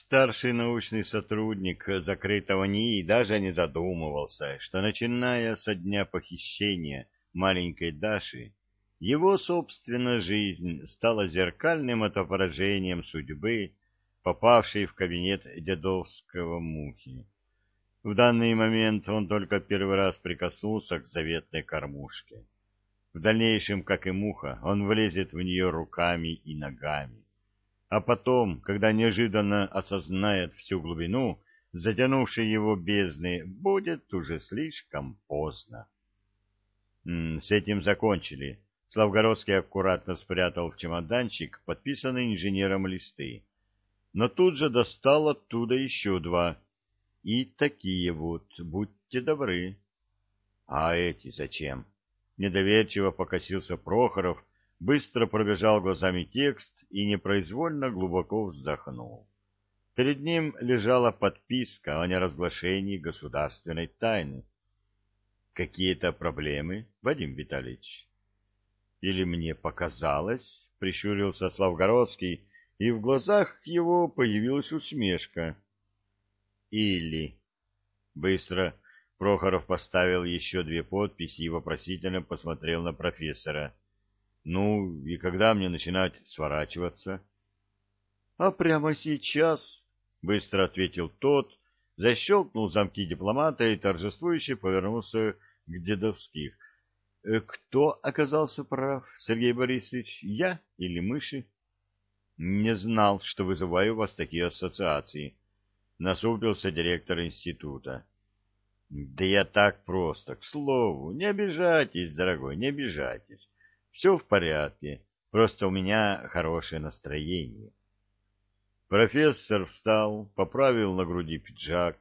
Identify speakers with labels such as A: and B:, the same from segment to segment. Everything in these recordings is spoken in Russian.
A: Старший научный сотрудник закрытого НИИ даже не задумывался, что, начиная со дня похищения маленькой Даши, его собственная жизнь стала зеркальным отображением судьбы, попавшей в кабинет дедовского мухи. В данный момент он только первый раз прикоснулся к заветной кормушке. В дальнейшем, как и муха, он влезет в нее руками и ногами а потом, когда неожиданно осознает всю глубину, затянувшей его бездны, будет уже слишком поздно. С этим закончили. Славгородский аккуратно спрятал в чемоданчик подписанные инженером листы. Но тут же достал оттуда еще два. И такие вот, будьте добры. А эти зачем? Недоверчиво покосился Прохоров, быстро пробежал глазами текст и непроизвольно глубоко вздохнул. Перед ним лежала подписка о неразглашении государственной тайны. Какие-то проблемы, Вадим Витальевич? Или мне показалось, прищурился Славгородский, и в глазах его появилась усмешка. Или... Быстро Прохоров поставил еще две подписи и вопросительно посмотрел на профессора — ну, и когда мне начинать сворачиваться? — А прямо сейчас, — быстро ответил тот, защелкнул замки дипломата и торжествующе повернулся к дедовских. «Э, — Кто оказался прав, Сергей Борисович, я или мыши? — Не знал, что вызываю у вас такие ассоциации, — насупился директор института. — Да я так просто, к слову, не обижайтесь, дорогой, не обижайтесь. Все в порядке, просто у меня хорошее настроение. Профессор встал, поправил на груди пиджак,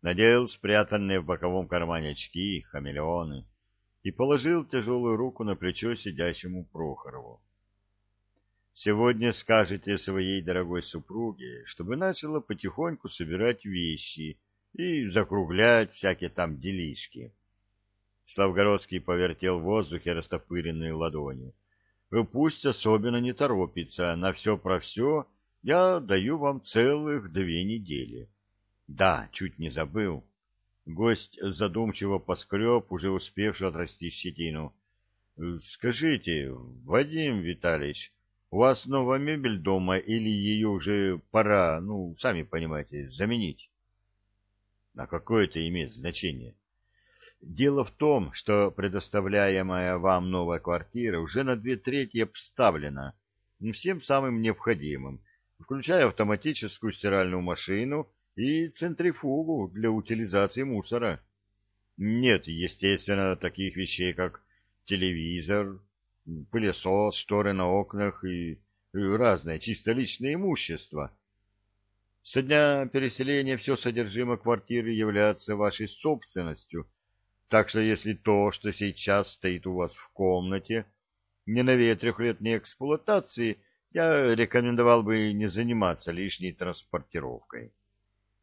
A: надел спрятанные в боковом кармане очки, хамелеоны, и положил тяжелую руку на плечо сидящему Прохорову. «Сегодня скажете своей дорогой супруге, чтобы начала потихоньку собирать вещи и закруглять всякие там делишки». Славгородский повертел в воздухе растопыренной ладонью. Пусть особенно не торопится, на все про все я даю вам целых две недели. Да, чуть не забыл. Гость задумчиво поскреб, уже успевший отрасти щетину. Скажите, Вадим Витальевич, у вас новая мебель дома или ее уже пора, ну, сами понимаете, заменить? А какое это имеет значение? Дело в том, что предоставляемая вам новая квартира уже на две трети обставлена всем самым необходимым, включая автоматическую стиральную машину и центрифугу для утилизации мусора. Нет, естественно, таких вещей, как телевизор, пылесос, шторы на окнах и, и разное чисто личное имущество. Со дня переселения все содержимое квартиры является вашей собственностью – так что если то, что сейчас стоит у вас в комнате, не новее трехлетней эксплуатации, я рекомендовал бы не заниматься лишней транспортировкой.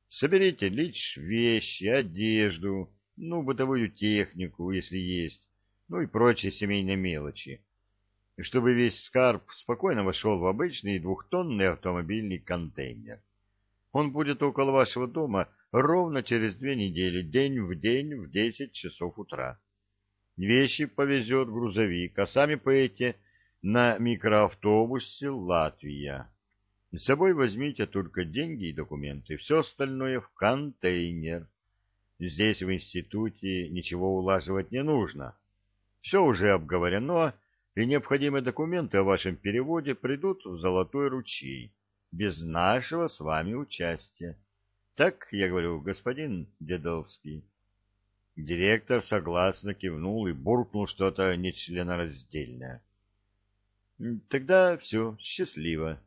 A: Соберите лишь вещи, одежду, ну, бытовую технику, если есть, ну и прочие семейные мелочи, чтобы весь скарб спокойно вошел в обычный двухтонный автомобильный контейнер. Он будет около вашего дома ровно через две недели, день в день в десять часов утра. Вещи повезет грузовик, а сами поедете на микроавтобусе «Латвия». С собой возьмите только деньги и документы, все остальное в контейнер. Здесь, в институте, ничего улаживать не нужно. Все уже обговорено, и необходимые документы о вашем переводе придут в Золотой ручей, без нашего с вами участия. Так, я говорю, господин Дедовский. Директор согласно кивнул и буркнул что-то нечленораздельное. Тогда все, счастливо.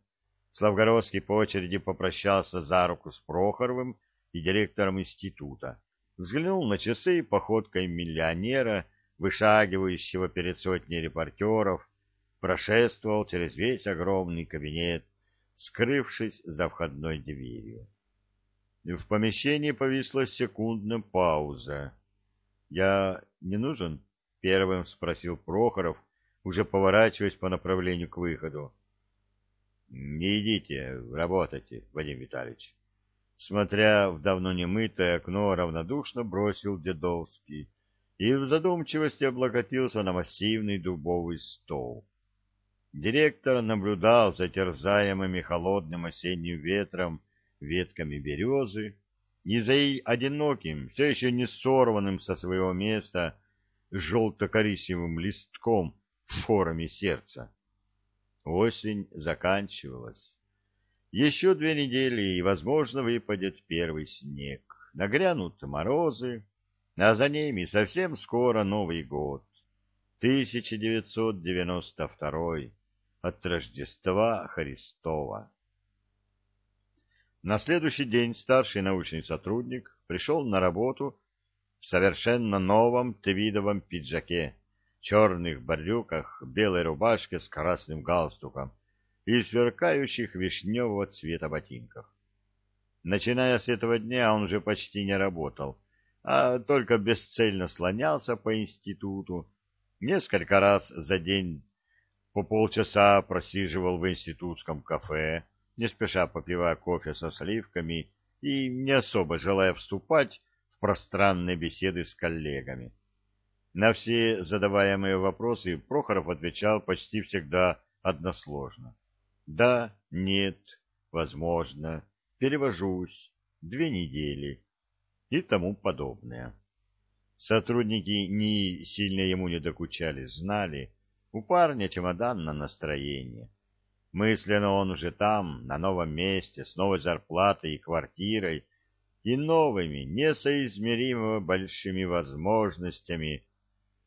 A: Славгородский по очереди попрощался за руку с Прохоровым и директором института. Взглянул на часы походкой миллионера, вышагивающего перед сотней репортеров, прошествовал через весь огромный кабинет, скрывшись за входной дверью. В помещении повисла секундная пауза. «Я не нужен?» — первым спросил Прохоров, уже поворачиваясь по направлению к выходу. Не идите, работайте, Вадим Витальевич. Смотря в давно немытое окно, равнодушно бросил Дедовский и в задумчивости облокотился на массивный дубовый стол. Директор наблюдал за терзаемыми холодным осенним ветром ветками березы и за одиноким, все еще не сорванным со своего места, желто-коричневым листком в форме сердца. Осень заканчивалась. Еще две недели, и, возможно, выпадет первый снег. Нагрянут морозы, а за ними совсем скоро Новый год. 1992 от Рождества Христова. На следующий день старший научный сотрудник пришел на работу в совершенно новом твидовом пиджаке, черных брюках, белой рубашке с красным галстуком и сверкающих вишневого цвета ботинках. Начиная с этого дня он уже почти не работал, а только бесцельно слонялся по институту, несколько раз за день по полчаса просиживал в институтском кафе, не спеша попивая кофе со сливками и не особо желая вступать в пространные беседы с коллегами. На все задаваемые вопросы Прохоров отвечал почти всегда односложно. Да, нет, возможно, перевожусь, две недели и тому подобное. Сотрудники ни сильно ему не докучали, знали, у парня чемодан на настроение. Мысленно он уже там, на новом месте, с новой зарплатой и квартирой, и новыми, несоизмеримо большими возможностями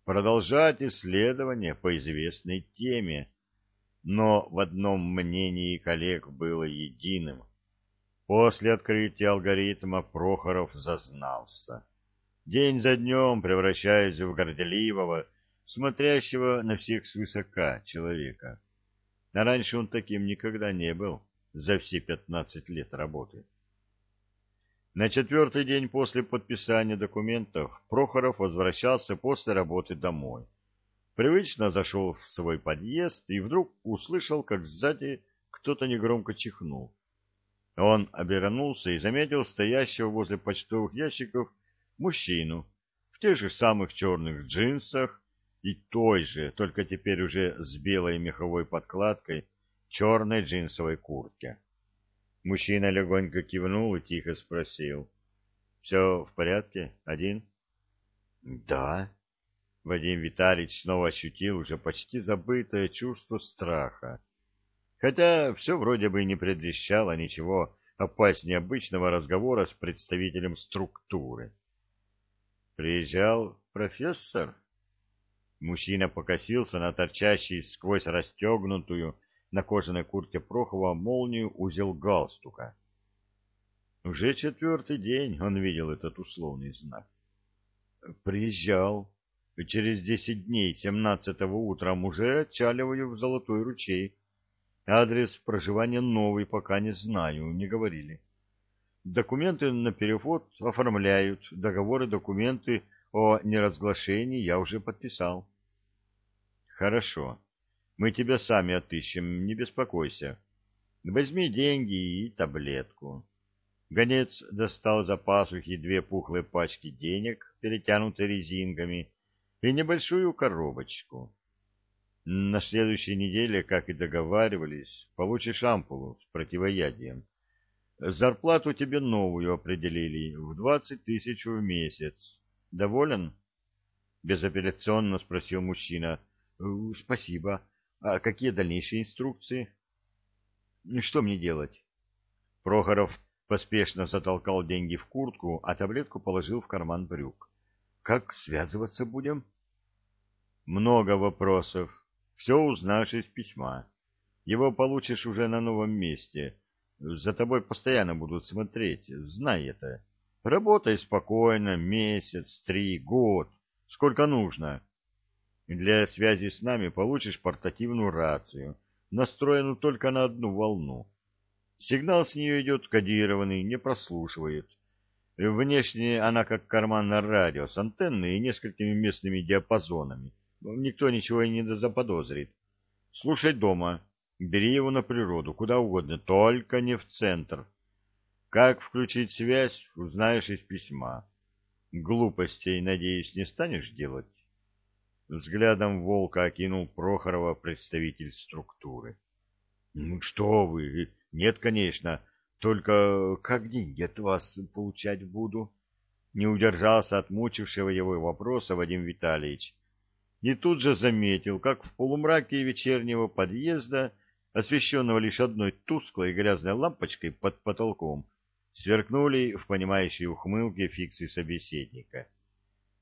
A: продолжать исследования по известной теме. Но в одном мнении коллег было единым. После открытия алгоритма Прохоров зазнался. День за днем превращаясь в горделивого, смотрящего на всех свысока человека. А раньше он таким никогда не был за все пятнадцать лет работы. На четвертый день после подписания документов Прохоров возвращался после работы домой. Привычно зашел в свой подъезд и вдруг услышал, как сзади кто-то негромко чихнул. Он обернулся и заметил стоящего возле почтовых ящиков мужчину в тех же самых черных джинсах и той же, только теперь уже с белой меховой подкладкой, черной джинсовой куртке. Мужчина легонько кивнул и тихо спросил. — Все в порядке? Один? — Да. Вадим Витальевич снова ощутил уже почти забытое чувство страха. Хотя все вроде бы не предвещало ничего опаснее обычного разговора с представителем структуры. «Приезжал профессор?» Мужчина покосился на торчащий сквозь расстегнутую на кожаной куртке Прохова молнию узел галстука. Уже четвертый день он видел этот условный знак. Приезжал. Через десять дней, семнадцатого утром, уже отчаливаю в Золотой ручей. Адрес проживания новый, пока не знаю, не говорили. Документы на перевод оформляют, договоры, документы о неразглашении я уже подписал. Хорошо. Мы тебя сами отыщем, не беспокойся. Возьми деньги и таблетку. Гонец достал за пасухи две пухлые пачки денег, перетянутые резинками, и небольшую коробочку. На следующей неделе, как и договаривались, получишь ампулу с противоядием. Зарплату тебе новую определили в двадцать тысяч в месяц. Доволен? Безапелляционно спросил мужчина. Спасибо. А какие дальнейшие инструкции? Что мне делать? Прохоров поспешно затолкал деньги в куртку, а таблетку положил в карман брюк. Как связываться будем? Много вопросов. Все узнаешь из письма. Его получишь уже на новом месте. За тобой постоянно будут смотреть, знай это. Работай спокойно, месяц, три, год, сколько нужно. Для связи с нами получишь портативную рацию, настроенную только на одну волну. Сигнал с нее идет кодированный, не прослушивает. Внешне она как карманное радио с антенной и несколькими местными диапазонами. Никто ничего и не заподозрит. Слушай дома. Бери его на природу, куда угодно, только не в центр. Как включить связь, узнаешь из письма. Глупостей, надеюсь, не станешь делать? Взглядом волка окинул Прохорова представитель структуры. — Ну что вы, нет, конечно, только как деньги от вас получать буду? Не удержался от мучившего его вопроса Вадим Витальевич. И тут же заметил, как в полумраке вечернего подъезда, освещенного лишь одной тусклой грязной лампочкой под потолком, сверкнули в понимающей ухмылке фиксы собеседника.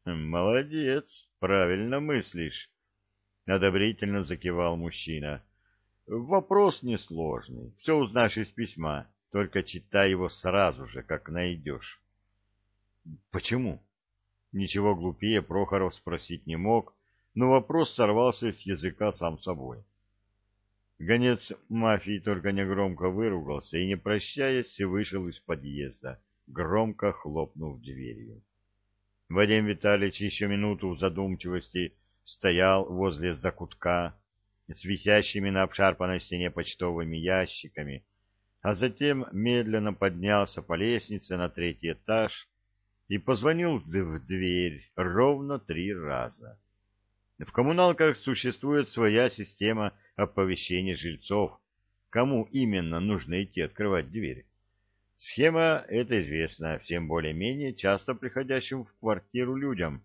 A: «Молодец, правильно мыслишь», — одобрительно закивал мужчина. «Вопрос несложный, все узнаешь из письма, только читай его сразу же, как найдешь». «Почему?» Ничего глупее Прохоров спросить не мог, но вопрос сорвался с языка сам собой. Гонец мафии только негромко выругался и, не прощаясь, вышел из подъезда, громко хлопнув дверью. Вадим Витальевич еще минуту в задумчивости стоял возле закутка с висящими на обшарпанной стене почтовыми ящиками, а затем медленно поднялся по лестнице на третий этаж и позвонил в дверь ровно три раза. В коммуналках существует своя система оповещения жильцов, кому именно нужно идти открывать дверь. Схема эта известна всем более-менее часто приходящим в квартиру людям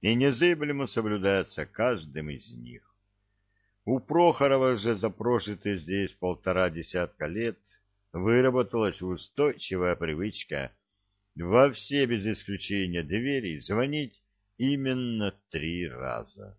A: и незыблемо соблюдается каждым из них. У Прохорова же за прожитые здесь полтора десятка лет выработалась устойчивая привычка во все без исключения двери звонить именно три раза.